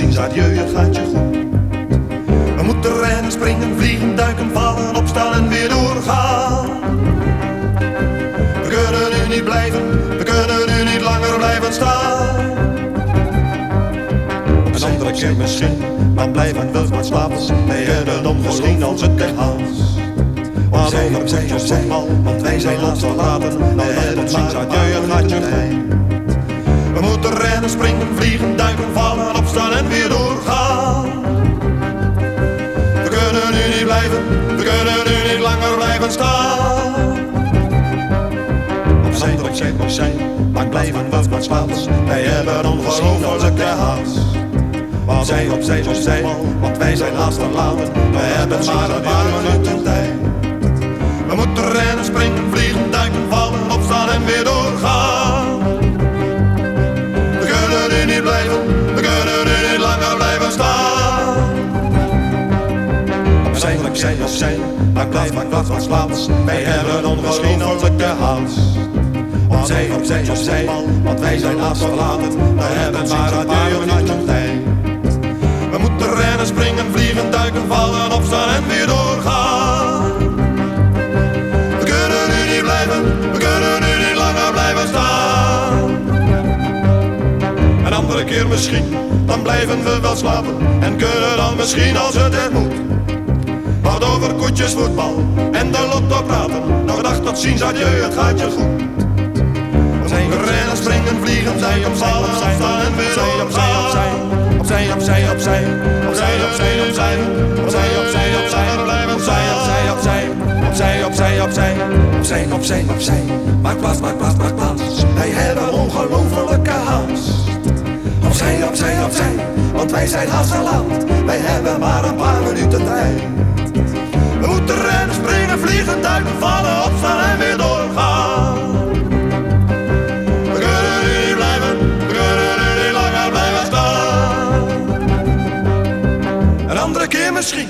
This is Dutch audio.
Ziens, adieu, het gaat je goed. We moeten rennen, springen, vliegen, duiken, vallen, opstaan en weer doorgaan. We kunnen nu niet blijven, we kunnen nu niet langer blijven staan. Een andere keer misschien, dan blijven we maar slapen. Wij kunnen dan misschien als het haast. Maar over zij of zij, want wij zijn laatst verlaten. We hebben maar adieu, het gaat je goed. We moeten rennen, springen, vliegen, duiken, vallen, blijven staan. Op zijn, op zijn, op zijn maar blijven we wat plaats. Wij hebben ongelofelijke haast. Wat zij op zij, op zij, want wij zijn haast te We Wij hebben maar een paar minuten tijd. Opzij, opzij, opzij, maar blijf maar plaats, maar plaats. Wij hebben ongelofelijke haast. Opzij, opzij, opzij, want wij zijn haast verlaten. We hebben maar een paar minuten tijd. We moeten rennen, springen, vliegen, duiken, vallen, opstaan en weer doorgaan. We kunnen nu niet blijven, we kunnen nu niet langer blijven staan. Een andere keer misschien, dan blijven we wel slapen. En kunnen dan misschien als het er moet. Voetbal en de lotto praten. Nog dag tot ziens, adieu, het gaat je goed. Moeten rennen, springen, vliegen, zij opvallen, opstaan en weer opzij, opzij, opzij, opzij, opzij, opzij, opzij, opzij, opzij, opzij, opzij, blijven opzij, opzij, opzij, opzij, opzij, opzij, opzij, opzij, opzij, maak plaats, maak plaats, maak plaats. Wij hebben ongelofelijke haast. Opzij, opzij, opzij, want wij zijn haast. Wij hebben maar andere keer misschien.